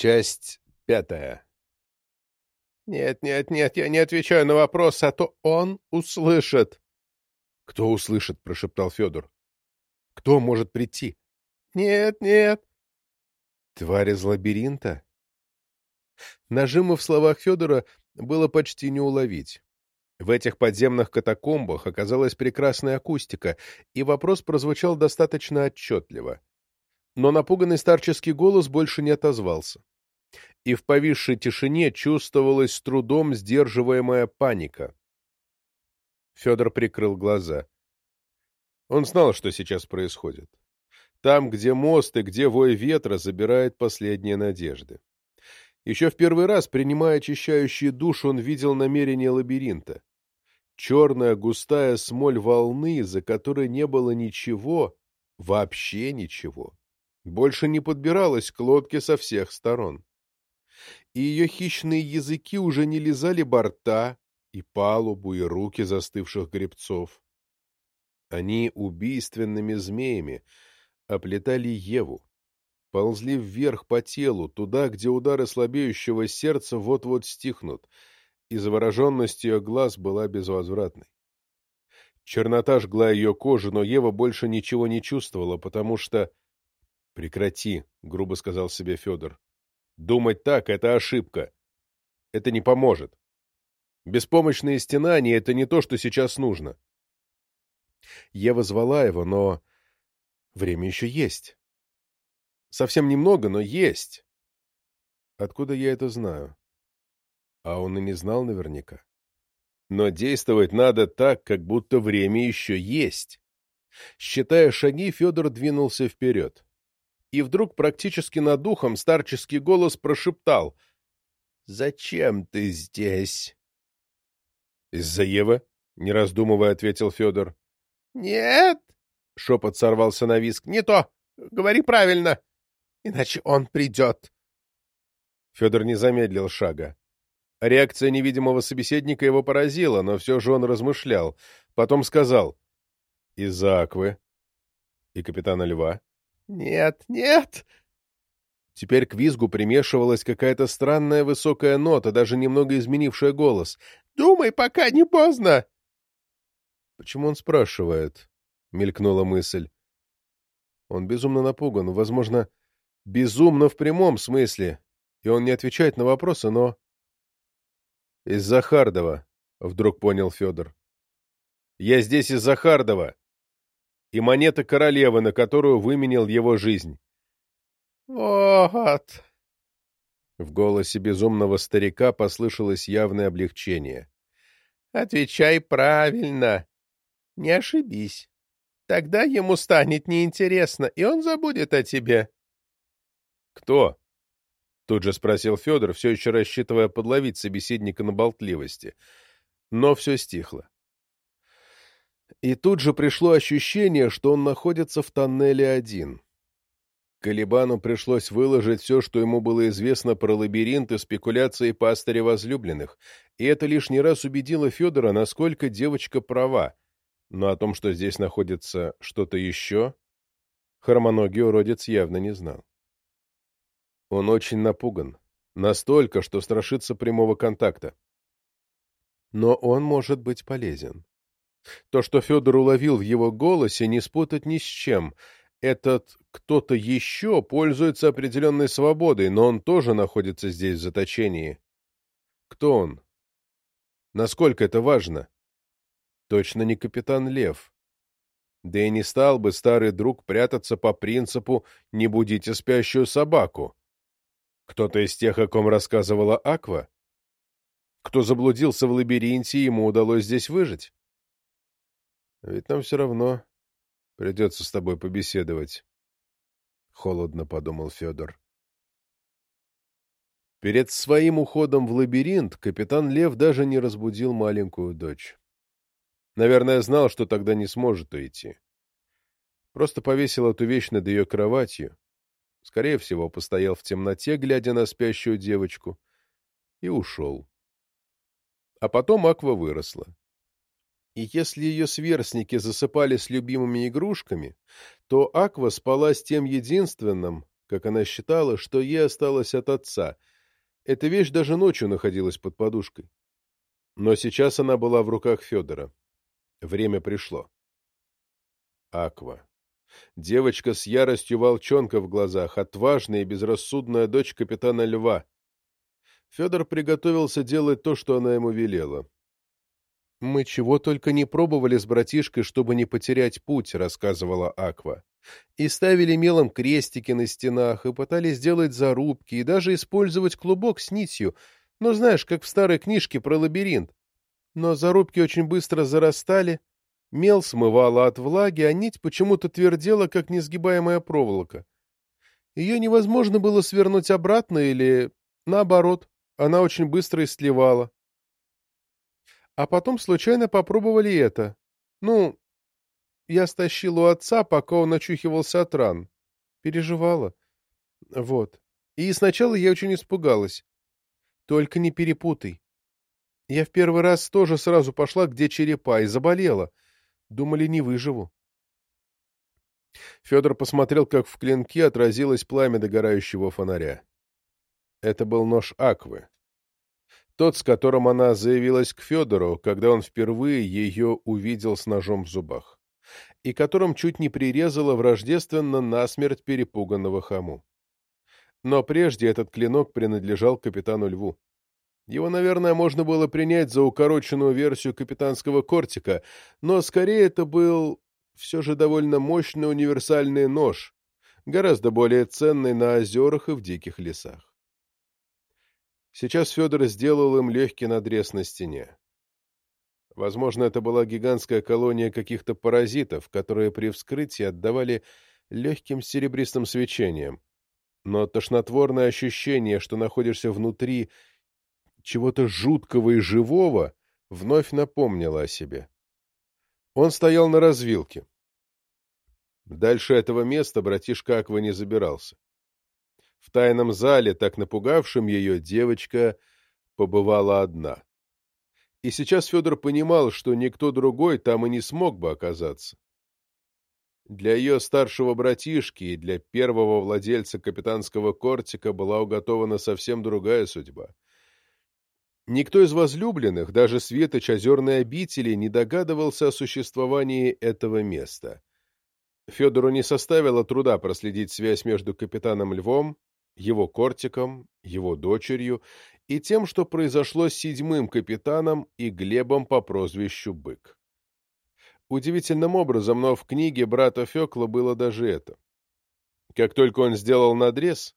Часть пятая. «Нет, нет, нет, я не отвечаю на вопрос, а то он услышит». «Кто услышит?» — прошептал Федор. «Кто может прийти?» «Нет, нет». «Тварь из лабиринта?» Нажима в словах Федора было почти не уловить. В этих подземных катакомбах оказалась прекрасная акустика, и вопрос прозвучал достаточно отчетливо. Но напуганный старческий голос больше не отозвался. И в повисшей тишине чувствовалась с трудом сдерживаемая паника. Федор прикрыл глаза. Он знал, что сейчас происходит. Там, где мост и где вой ветра, забирает последние надежды. Еще в первый раз, принимая очищающий душ, он видел намерение лабиринта черная густая смоль волны, за которой не было ничего, вообще ничего, больше не подбиралась к лодке со всех сторон. И ее хищные языки уже не лизали борта и палубу, и руки застывших гребцов. Они убийственными змеями оплетали Еву, ползли вверх по телу, туда, где удары слабеющего сердца вот-вот стихнут — и завороженность ее глаз была безвозвратной. Чернота жгла ее кожу, но Ева больше ничего не чувствовала, потому что... — Прекрати, — грубо сказал себе Федор. — Думать так — это ошибка. Это не поможет. Беспомощные стенания — это не то, что сейчас нужно. Ева звала его, но... Время еще есть. Совсем немного, но есть. Откуда я это знаю? А он и не знал наверняка. Но действовать надо так, как будто время еще есть. Считая шаги, Федор двинулся вперед. И вдруг практически над ухом старческий голос прошептал «Зачем ты здесь?» «Из-за Евы?» — не раздумывая, ответил Федор. «Нет!» — шепот сорвался на виск. «Не то! Говори правильно! Иначе он придет!» Федор не замедлил шага. Реакция невидимого собеседника его поразила, но все же он размышлял. Потом сказал «Из-за Аквы и капитана Льва». «Нет, нет!» Теперь к визгу примешивалась какая-то странная высокая нота, даже немного изменившая голос. «Думай, пока не поздно!» «Почему он спрашивает?» — мелькнула мысль. Он безумно напуган, возможно, безумно в прямом смысле, и он не отвечает на вопросы, но из Захардова, вдруг понял Федор. Я здесь из Захардова. И монета королевы, на которую выменил его жизнь. Вот. В голосе безумного старика послышалось явное облегчение. Отвечай правильно. Не ошибись. Тогда ему станет неинтересно, и он забудет о тебе. Кто? Тут же спросил Федор, все еще рассчитывая подловить собеседника на болтливости. Но все стихло. И тут же пришло ощущение, что он находится в тоннеле один. Калибану пришлось выложить все, что ему было известно про лабиринт и спекуляции пастыря возлюбленных, и это лишний раз убедило Федора, насколько девочка права. Но о том, что здесь находится что-то еще, хромоногий уродец явно не знал. Он очень напуган. Настолько, что страшится прямого контакта. Но он может быть полезен. То, что Федор уловил в его голосе, не спутать ни с чем. Этот кто-то еще пользуется определенной свободой, но он тоже находится здесь в заточении. Кто он? Насколько это важно? Точно не капитан Лев. Да и не стал бы старый друг прятаться по принципу «не будите спящую собаку». Кто-то из тех, о ком рассказывала Аква? Кто заблудился в лабиринте, ему удалось здесь выжить? Ведь нам все равно придется с тобой побеседовать. Холодно подумал Федор. Перед своим уходом в лабиринт капитан Лев даже не разбудил маленькую дочь. Наверное, знал, что тогда не сможет уйти. Просто повесил эту вещь над ее кроватью, скорее всего, постоял в темноте, глядя на спящую девочку, и ушел. А потом Аква выросла. И если ее сверстники засыпали с любимыми игрушками, то Аква спала с тем единственным, как она считала, что ей осталось от отца. Эта вещь даже ночью находилась под подушкой. Но сейчас она была в руках Федора. Время пришло. Аква. Девочка с яростью волчонка в глазах, отважная и безрассудная дочь капитана Льва. Федор приготовился делать то, что она ему велела. «Мы чего только не пробовали с братишкой, чтобы не потерять путь», — рассказывала Аква. «И ставили мелом крестики на стенах, и пытались сделать зарубки, и даже использовать клубок с нитью, ну, знаешь, как в старой книжке про лабиринт. Но зарубки очень быстро зарастали, мел смывало от влаги, а нить почему-то твердела, как несгибаемая проволока. Ее невозможно было свернуть обратно или, наоборот, она очень быстро истлевала. А потом случайно попробовали это. Ну, я стащил у отца, пока он очухивался от ран. Переживала. Вот. И сначала я очень испугалась. Только не перепутай. Я в первый раз тоже сразу пошла, где черепа, и заболела. Думали, не выживу. Федор посмотрел, как в клинке отразилось пламя догорающего фонаря. Это был нож Аквы. Тот, с которым она заявилась к Федору, когда он впервые ее увидел с ножом в зубах, и которым чуть не прирезала враждественно насмерть перепуганного хаму. Но прежде этот клинок принадлежал капитану Льву. Его, наверное, можно было принять за укороченную версию капитанского кортика, но скорее это был все же довольно мощный универсальный нож, гораздо более ценный на озерах и в диких лесах. Сейчас Федор сделал им легкий надрез на стене. Возможно, это была гигантская колония каких-то паразитов, которые при вскрытии отдавали легким серебристым свечением. Но тошнотворное ощущение, что находишься внутри чего-то жуткого и живого, вновь напомнило о себе. Он стоял на развилке. Дальше этого места братишка Аква не забирался. В тайном зале, так напугавшем ее, девочка побывала одна. И сейчас Федор понимал, что никто другой там и не смог бы оказаться. Для ее старшего братишки и для первого владельца капитанского кортика была уготована совсем другая судьба — Никто из возлюбленных, даже светоч озерной обители, не догадывался о существовании этого места. Федору не составило труда проследить связь между капитаном Львом, его кортиком, его дочерью и тем, что произошло с седьмым капитаном и Глебом по прозвищу Бык. Удивительным образом, но в книге брата Фекла было даже это. Как только он сделал надрез,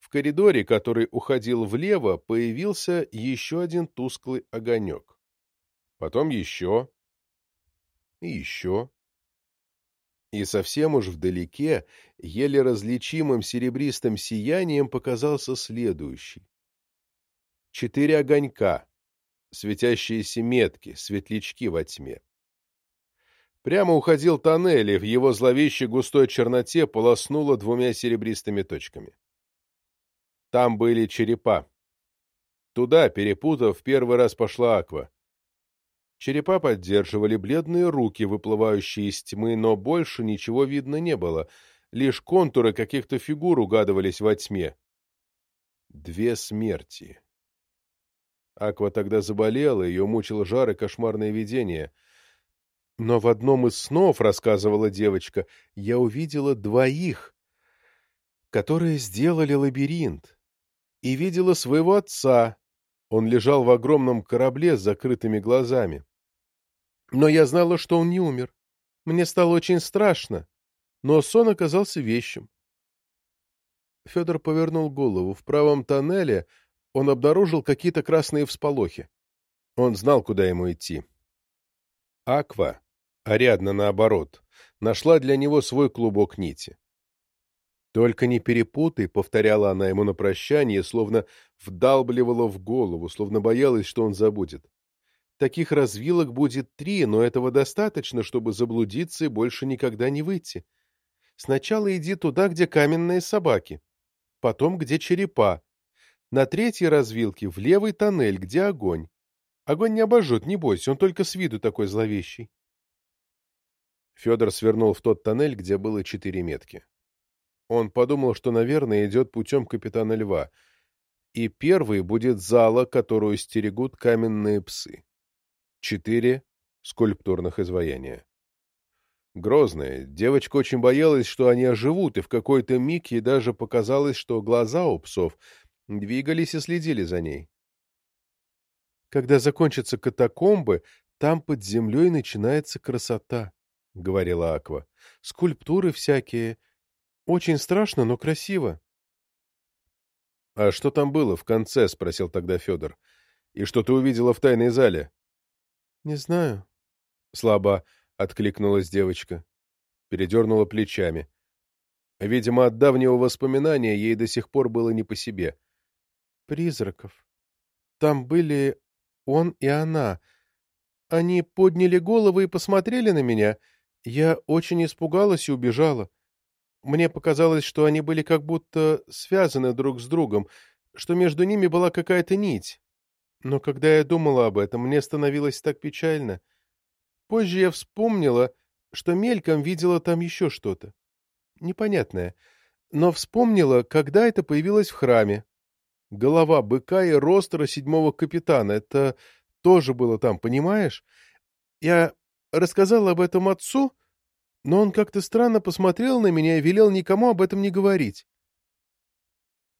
в коридоре, который уходил влево, появился еще один тусклый огонек. Потом еще. И еще. И совсем уж вдалеке, еле различимым серебристым сиянием показался следующий. Четыре огонька, светящиеся метки, светлячки во тьме. Прямо уходил тоннель, и в его зловещей густой черноте полоснуло двумя серебристыми точками. Там были черепа. Туда, перепутав, первый раз пошла Аква. Черепа поддерживали бледные руки, выплывающие из тьмы, но больше ничего видно не было. Лишь контуры каких-то фигур угадывались во тьме. Две смерти. Аква тогда заболела, ее мучил жар и кошмарное видение. Но в одном из снов, рассказывала девочка, я увидела двоих, которые сделали лабиринт и видела своего отца. Он лежал в огромном корабле с закрытыми глазами. Но я знала, что он не умер. Мне стало очень страшно, но сон оказался вещим. Федор повернул голову. В правом тоннеле он обнаружил какие-то красные всполохи. Он знал, куда ему идти. Аква, Ариадна наоборот, нашла для него свой клубок нити. «Только не перепутай», — повторяла она ему на прощание, словно вдалбливала в голову, словно боялась, что он забудет. «Таких развилок будет три, но этого достаточно, чтобы заблудиться и больше никогда не выйти. Сначала иди туда, где каменные собаки, потом, где черепа. На третьей развилке в левый тоннель, где огонь. Огонь не обожжет, не бойся, он только с виду такой зловещий». Федор свернул в тот тоннель, где было четыре метки. Он подумал, что, наверное, идет путем капитана Льва. И первой будет зала, которую стерегут каменные псы. Четыре скульптурных изваяния. Грозная, девочка очень боялась, что они оживут, и в какой-то миг ей даже показалось, что глаза у псов двигались и следили за ней. Когда закончатся катакомбы, там под землей начинается красота, — говорила Аква. Скульптуры всякие. Очень страшно, но красиво. — А что там было в конце? — спросил тогда Федор. — И что ты увидела в тайной зале? — Не знаю. Слабо откликнулась девочка. Передернула плечами. Видимо, от давнего воспоминания ей до сих пор было не по себе. — Призраков. Там были он и она. Они подняли головы и посмотрели на меня. Я очень испугалась и убежала. Мне показалось, что они были как будто связаны друг с другом, что между ними была какая-то нить. Но когда я думала об этом, мне становилось так печально. Позже я вспомнила, что мельком видела там еще что-то. Непонятное. Но вспомнила, когда это появилось в храме. Голова быка и ростера седьмого капитана. Это тоже было там, понимаешь? Я рассказала об этом отцу, но он как-то странно посмотрел на меня и велел никому об этом не говорить.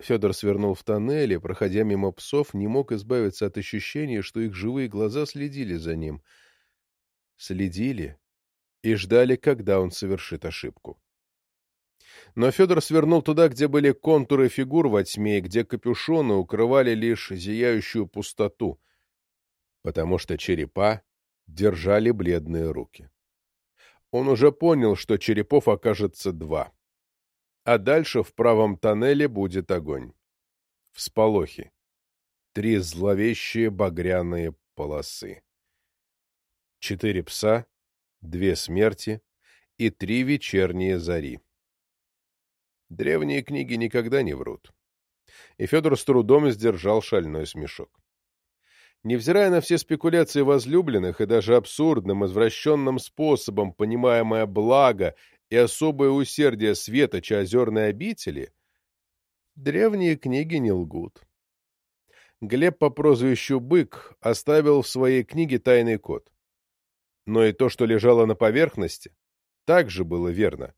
Федор свернул в тоннель и, проходя мимо псов, не мог избавиться от ощущения, что их живые глаза следили за ним. Следили и ждали, когда он совершит ошибку. Но Федор свернул туда, где были контуры фигур во тьме, где капюшоны укрывали лишь зияющую пустоту, потому что черепа держали бледные руки. Он уже понял, что черепов окажется два. А дальше в правом тоннеле будет огонь. Всполохи. Три зловещие багряные полосы. Четыре пса, две смерти и три вечерние зари. Древние книги никогда не врут. И Федор с трудом сдержал шальной смешок. Невзирая на все спекуляции возлюбленных и даже абсурдным, извращенным способом понимаемое благо и особое усердие светоча озерной обители, древние книги не лгут. Глеб по прозвищу Бык оставил в своей книге тайный код. Но и то, что лежало на поверхности, также было верно.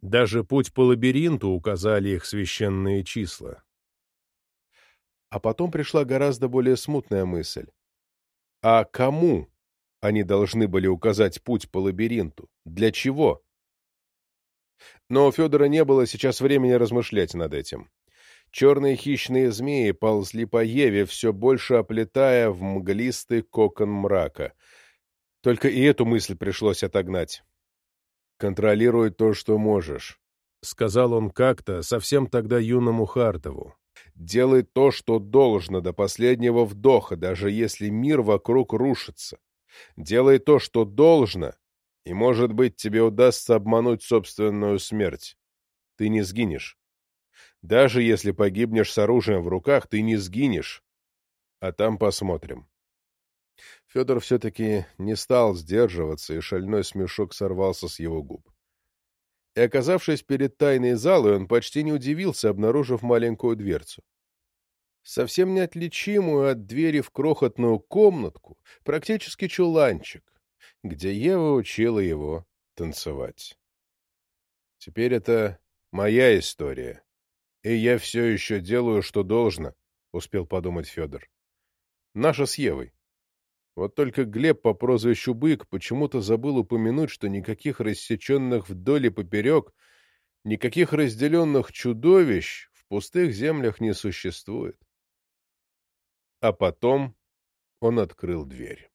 Даже путь по лабиринту указали их священные числа. А потом пришла гораздо более смутная мысль. А кому они должны были указать путь по лабиринту? Для чего? Но у Федора не было сейчас времени размышлять над этим. Черные хищные змеи ползли по Еве, все больше оплетая в мглистый кокон мрака. Только и эту мысль пришлось отогнать. «Контролируй то, что можешь», — сказал он как-то совсем тогда юному Хартову. «Делай то, что должно до последнего вдоха, даже если мир вокруг рушится. Делай то, что должно, и, может быть, тебе удастся обмануть собственную смерть. Ты не сгинешь. Даже если погибнешь с оружием в руках, ты не сгинешь. А там посмотрим». Федор все-таки не стал сдерживаться, и шальной смешок сорвался с его губ. И, оказавшись перед тайной залой, он почти не удивился, обнаружив маленькую дверцу. Совсем неотличимую от двери в крохотную комнатку, практически чуланчик, где Ева учила его танцевать. Теперь это моя история, и я все еще делаю, что должно, — успел подумать Федор. Наша с Евой. Вот только Глеб по прозвищу Бык почему-то забыл упомянуть, что никаких рассеченных вдоль и поперек, никаких разделенных чудовищ в пустых землях не существует. А потом он открыл дверь.